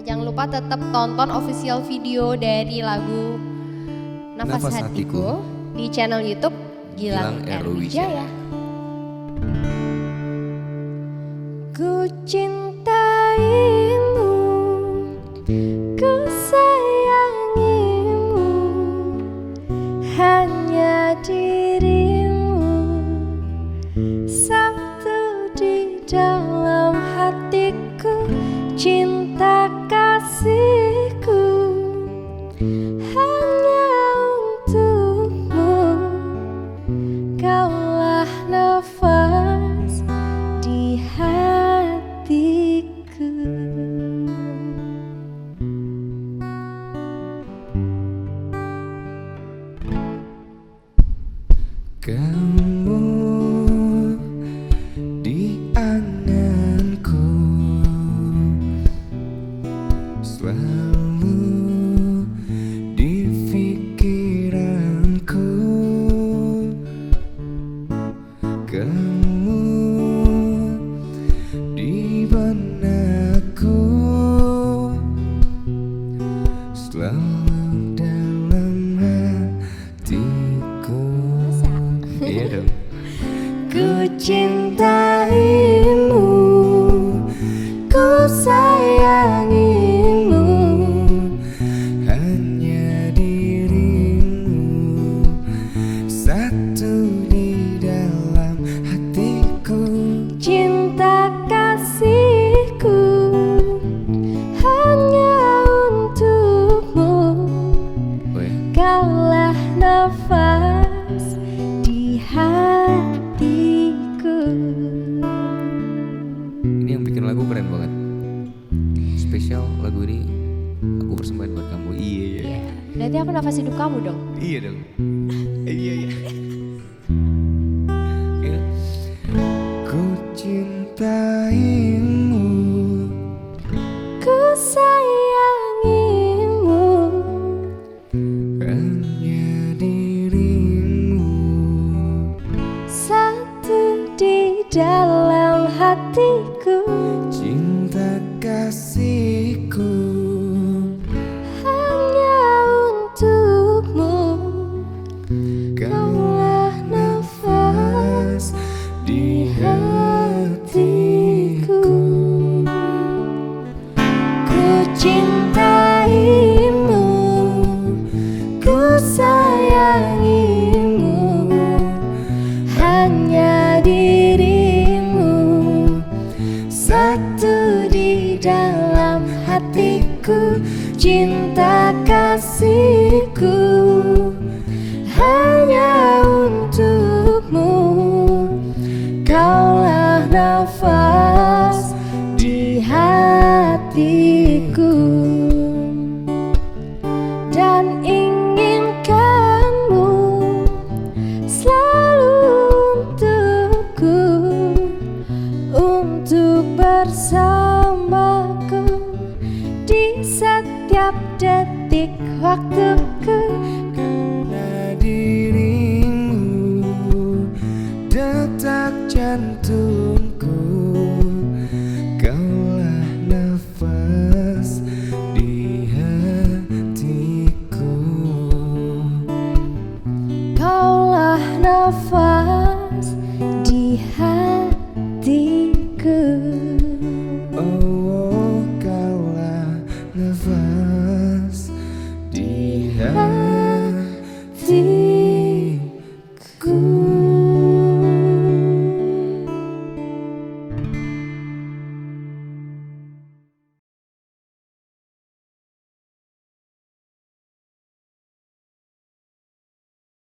Jangan lupa tetap tonton official video dari lagu Nafas, Nafas Hatiku, Hatiku. di channel YouTube Gilang, Gilang R. R. Wijaya. Ku cintaimu, ku sayangimu, hanya Kamu lagu ini Aku persembahan buat kamu. Iya iya Ya, berarti aku nafas hidup kamu dong. Iya dong. Iya iya. Iya. Ku cintaimu. Ku sayangimu. Hanya dirimu. Satu di dalam hatiku. Cinta kasihku sayangimu, hanya dirimu. Satu di dalam hatiku, cinta kasihku. Hanya untukmu. Kaulah nafas di hatiku setiap detik waktuku Karena dirimu Detak jantungku. Kaulah nafas di hatiku. Kaulah nafas di hatiku